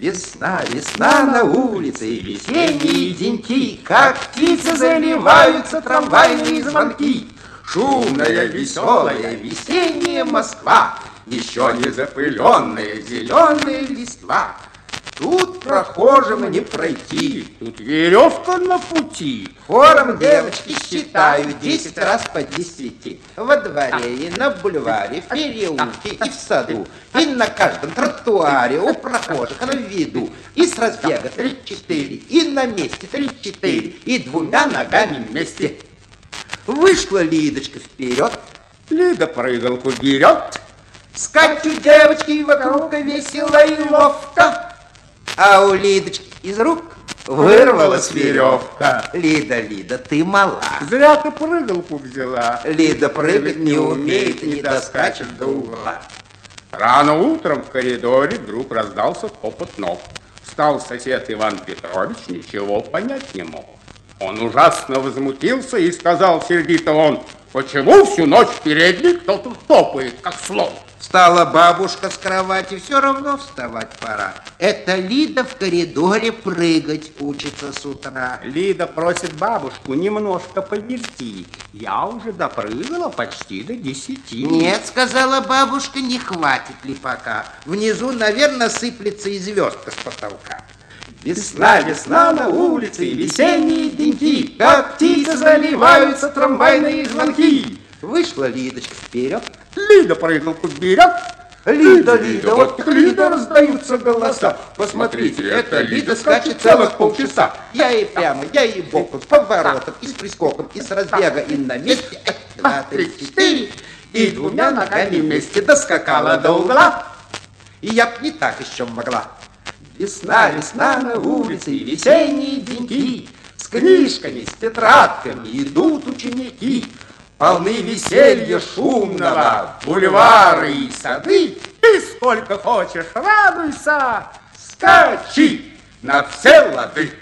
Весна, весна на улице, весенние деньки, Как птицы заливаются трамвайные звонки. Шумная, веселая, весенняя Москва, Еще не запыленная зеленая листва. Тут прохожим не пройти. Тут веревка на пути. Хором девочки считают десять раз по десяти. Во дворе и на бульваре, в переулке и в саду. И на каждом тротуаре у прохожих на виду. И с разбега три-четыре, и на месте три-четыре, и двумя ногами вместе. Вышла Лидочка вперед, Лида прыгалку берет. Скачут девочки вокруг весело и ловко. А у Лидочки из рук вырвалась веревка. Лида, Лида, ты мала. Зря ты прыгалку взяла. Лида прыгать не умеет и не доскачет до угла. Рано утром в коридоре вдруг раздался топот ног. Встал сосед Иван Петрович, ничего понять не мог. Он ужасно возмутился и сказал сердито он, почему всю ночь в передней кто-то топает, как слон? Встала бабушка с кровати, все равно вставать пора. Это Лида в коридоре прыгать учится с утра. Лида просит бабушку немножко подерти. Я уже допрыгала почти до десяти. Нет, сказала бабушка, не хватит ли пока. Внизу, наверное, сыплется и звездка с потолка. Весна, весна на улице, весенние деньки, Как птицы заливаются трамвайные звонки. Вышла Лидочка вперед. Лида прыгалку берет. Лида, Лида, вот к Лида раздаются голоса. Посмотрите, это Лида скачет целых полчаса. Я и прямо, я и боком, с поворотом, и с прискоком, и с разбега, и на месте. Два, три, четыре. И двумя ногами вместе доскакала до угла. И я б не так еще могла. Весна, весна на улице, весенние деньки. С книжками, с тетрадками идут ученики. Полны веселья шумного, бульвары и сады. И сколько хочешь, радуйся. Скачи на все лады.